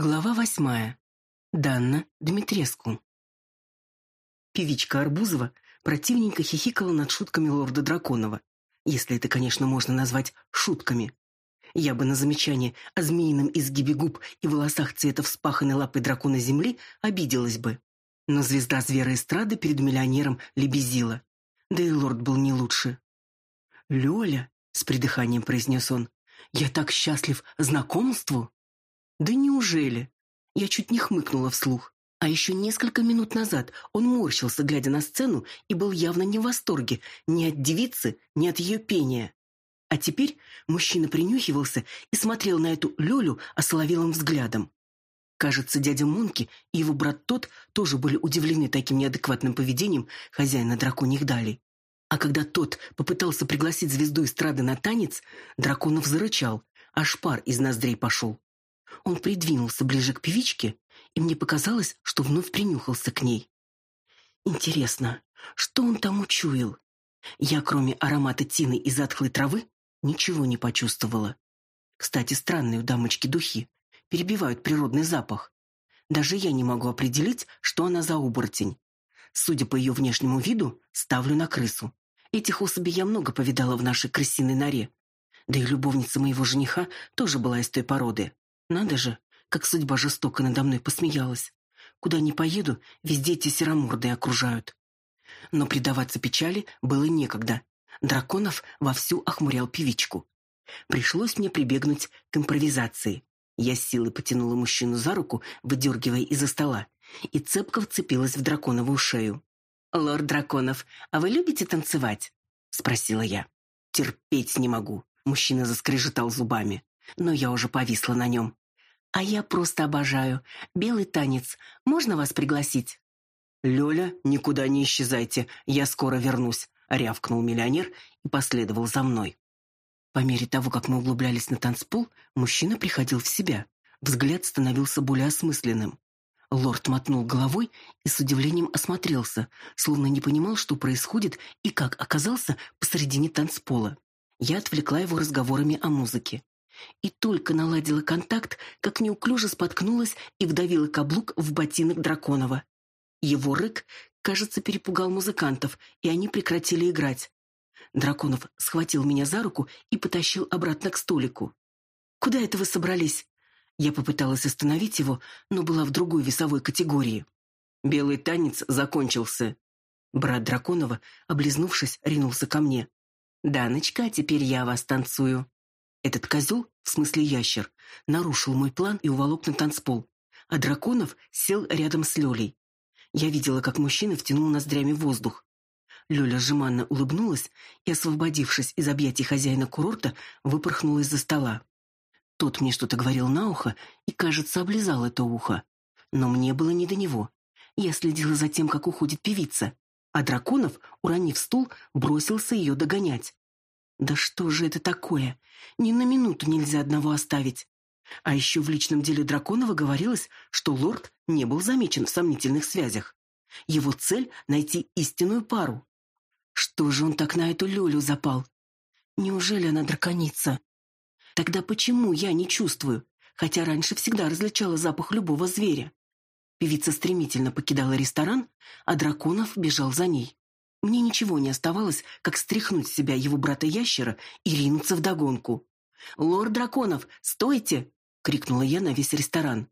Глава восьмая. Данна Дмитреску. Певичка Арбузова противненько хихикала над шутками лорда Драконова, если это, конечно, можно назвать шутками. Я бы на замечание о змеином изгибе губ и волосах цвета вспаханной лапы дракона земли обиделась бы. Но звезда звера эстрады перед миллионером лебезила. Да и лорд был не лучше. «Лёля», — с придыханием произнес он, — «я так счастлив знакомству!» Да неужели? Я чуть не хмыкнула вслух. А еще несколько минут назад он морщился, глядя на сцену, и был явно не в восторге ни от девицы, ни от ее пения. А теперь мужчина принюхивался и смотрел на эту Лёлю осоловелым взглядом. Кажется, дядя Монки и его брат тот тоже были удивлены таким неадекватным поведением хозяина драконьих далей. А когда тот попытался пригласить звезду эстрады на танец, драконов зарычал, аж пар из ноздрей пошел. Он придвинулся ближе к певичке, и мне показалось, что вновь принюхался к ней. Интересно, что он там учуял? Я, кроме аромата тины и затхлой травы, ничего не почувствовала. Кстати, странные у дамочки духи, перебивают природный запах. Даже я не могу определить, что она за оборотень. Судя по ее внешнему виду, ставлю на крысу. Этих особей я много повидала в нашей крысиной норе. Да и любовница моего жениха тоже была из той породы. Надо же, как судьба жестоко надо мной посмеялась. Куда ни поеду, везде эти сероморды окружают. Но предаваться печали было некогда. Драконов вовсю охмурял певичку. Пришлось мне прибегнуть к импровизации. Я с силой потянула мужчину за руку, выдергивая из-за стола, и цепко вцепилась в драконовую шею. «Лорд Драконов, а вы любите танцевать?» — спросила я. «Терпеть не могу», — мужчина заскрежетал зубами но я уже повисла на нем. А я просто обожаю. Белый танец. Можно вас пригласить? Лёля, никуда не исчезайте. Я скоро вернусь, рявкнул миллионер и последовал за мной. По мере того, как мы углублялись на танцпол, мужчина приходил в себя. Взгляд становился более осмысленным. Лорд мотнул головой и с удивлением осмотрелся, словно не понимал, что происходит и как оказался посредине танцпола. Я отвлекла его разговорами о музыке и только наладила контакт, как неуклюже споткнулась и вдавила каблук в ботинок Драконова. Его рык, кажется, перепугал музыкантов, и они прекратили играть. Драконов схватил меня за руку и потащил обратно к столику. «Куда это вы собрались?» Я попыталась остановить его, но была в другой весовой категории. Белый танец закончился. Брат Драконова, облизнувшись, ринулся ко мне. «Даночка, теперь я вас танцую». Этот козел, в смысле ящер, нарушил мой план и уволок на танцпол, а Драконов сел рядом с Лёлей. Я видела, как мужчина втянул ноздрями воздух. Лёля жеманно улыбнулась и, освободившись из объятий хозяина курорта, выпорхнула из-за стола. Тот мне что-то говорил на ухо и, кажется, облизал это ухо. Но мне было не до него. Я следила за тем, как уходит певица, а Драконов, уронив стул, бросился ее догонять. Да что же это такое? Ни на минуту нельзя одного оставить. А еще в личном деле Драконова говорилось, что лорд не был замечен в сомнительных связях. Его цель — найти истинную пару. Что же он так на эту Лёлю запал? Неужели она драконица? Тогда почему я не чувствую, хотя раньше всегда различала запах любого зверя? Певица стремительно покидала ресторан, а Драконов бежал за ней. Мне ничего не оставалось, как стряхнуть с себя его брата-ящера и ринуться вдогонку. «Лорд Драконов, стойте!» — крикнула я на весь ресторан.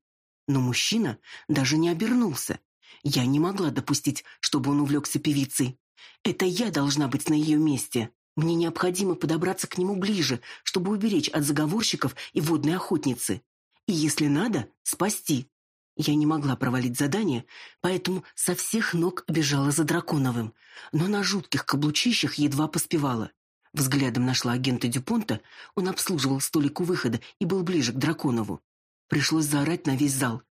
Но мужчина даже не обернулся. Я не могла допустить, чтобы он увлекся певицей. Это я должна быть на ее месте. Мне необходимо подобраться к нему ближе, чтобы уберечь от заговорщиков и водной охотницы. И если надо, спасти. Я не могла провалить задание, поэтому со всех ног бежала за Драконовым, но на жутких каблучищах едва поспевала. Взглядом нашла агента Дюпонта, он обслуживал столик у выхода и был ближе к Драконову. Пришлось заорать на весь зал.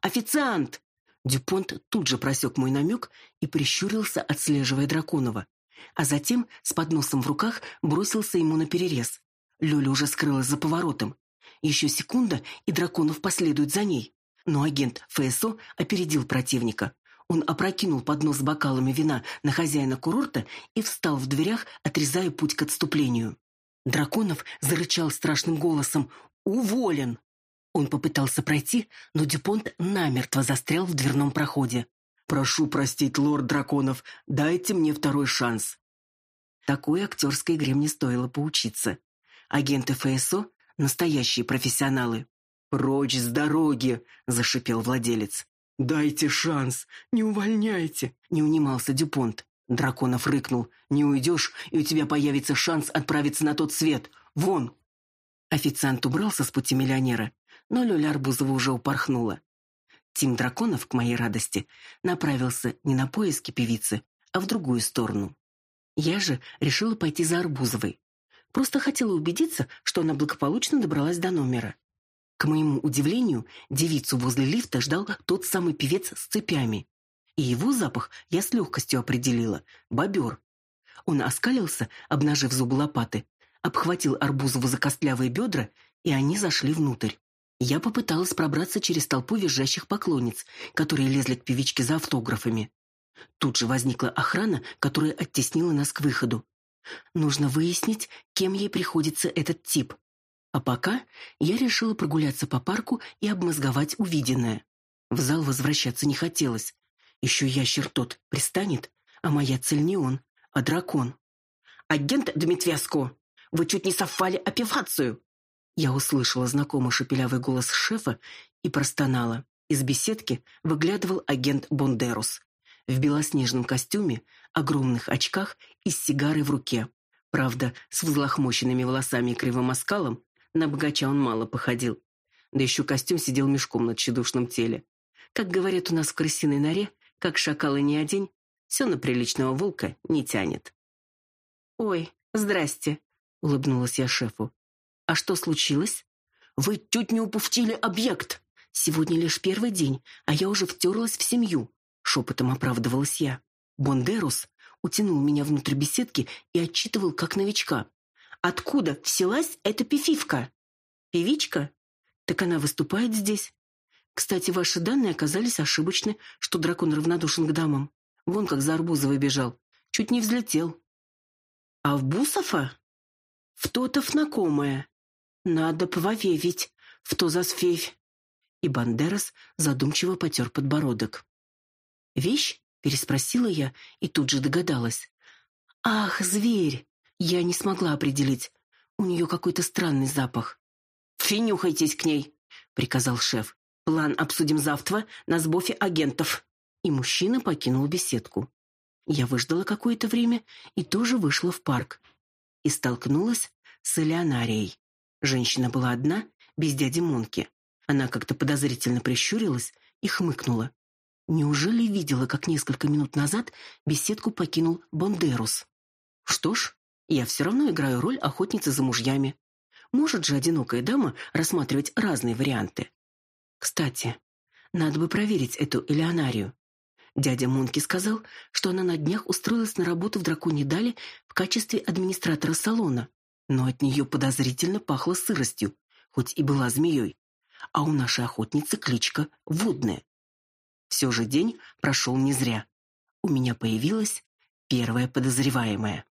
«Официант!» Дюпонт тут же просек мой намек и прищурился, отслеживая Драконова. А затем, с подносом в руках, бросился ему на перерез. Лёля уже скрылась за поворотом. Еще секунда, и Драконов последует за ней. Но агент ФСО опередил противника. Он опрокинул поднос с бокалами вина на хозяина курорта и встал в дверях, отрезая путь к отступлению. Драконов зарычал страшным голосом «Уволен!». Он попытался пройти, но Дюпонт намертво застрял в дверном проходе. «Прошу простить, лорд драконов, дайте мне второй шанс». Такой актерской игре мне стоило поучиться. Агенты ФСО — настоящие профессионалы. «Прочь с дороги!» — зашипел владелец. «Дайте шанс! Не увольняйте!» — не унимался Дюпонт. Драконов рыкнул. «Не уйдешь, и у тебя появится шанс отправиться на тот свет. Вон!» Официант убрался с пути миллионера, но Люля Арбузова уже упорхнула. Тим Драконов, к моей радости, направился не на поиски певицы, а в другую сторону. Я же решила пойти за Арбузовой. Просто хотела убедиться, что она благополучно добралась до номера. К моему удивлению, девицу возле лифта ждал тот самый певец с цепями. И его запах я с легкостью определила — бобер. Он оскалился, обнажив зубы лопаты, обхватил Арбузову за костлявые бедра, и они зашли внутрь. Я попыталась пробраться через толпу визжащих поклонниц, которые лезли к певичке за автографами. Тут же возникла охрана, которая оттеснила нас к выходу. Нужно выяснить, кем ей приходится этот тип. А пока я решила прогуляться по парку и обмозговать увиденное. В зал возвращаться не хотелось. Еще ящер тот пристанет, а моя цель не он, а дракон. «Агент Дмитреско, вы чуть не совпали операцию!» Я услышала знакомый шепелявый голос шефа и простонала. Из беседки выглядывал агент Бондерус. В белоснежном костюме, огромных очках и с сигарой в руке. Правда, с взлохмоченными волосами и кривым оскалом, на богача он мало походил. Да еще костюм сидел мешком на тщедушном теле. Как говорят у нас в крысиной норе, как шакалы не одень, все на приличного волка не тянет. «Ой, здрасте», — улыбнулась я шефу. А что случилось? Вы чуть не упустили объект. Сегодня лишь первый день, а я уже втерлась в семью, шепотом оправдывалась я. Бондерус утянул меня внутрь беседки и отчитывал как новичка. Откуда взялась эта певивка? Певичка? Так она выступает здесь. Кстати, ваши данные оказались ошибочны, что дракон равнодушен к дамам. Вон как за Арбузовой бежал. Чуть не взлетел. А в Бусофа? В то-то знакомое. Надо пововерить в то засфевь. И Бандерас задумчиво потер подбородок. «Вещь?» — переспросила я и тут же догадалась. «Ах, зверь!» Я не смогла определить. У нее какой-то странный запах. «Финюхайтесь к ней!» — приказал шеф. «План обсудим завтра на сбофе агентов». И мужчина покинул беседку. Я выждала какое-то время и тоже вышла в парк. И столкнулась с Элеонарией. Женщина была одна, без дяди Монки. Она как-то подозрительно прищурилась и хмыкнула. Неужели видела, как несколько минут назад беседку покинул Бондерус? Что ж, я все равно играю роль охотницы за мужьями. Может же одинокая дама рассматривать разные варианты. Кстати, надо бы проверить эту Элеонарию. Дядя Монки сказал, что она на днях устроилась на работу в Драконьей Дали в качестве администратора салона но от нее подозрительно пахло сыростью, хоть и была змеей. А у нашей охотницы кличка Водная. Все же день прошел не зря. У меня появилась первая подозреваемая.